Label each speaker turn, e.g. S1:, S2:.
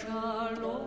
S1: Shalom.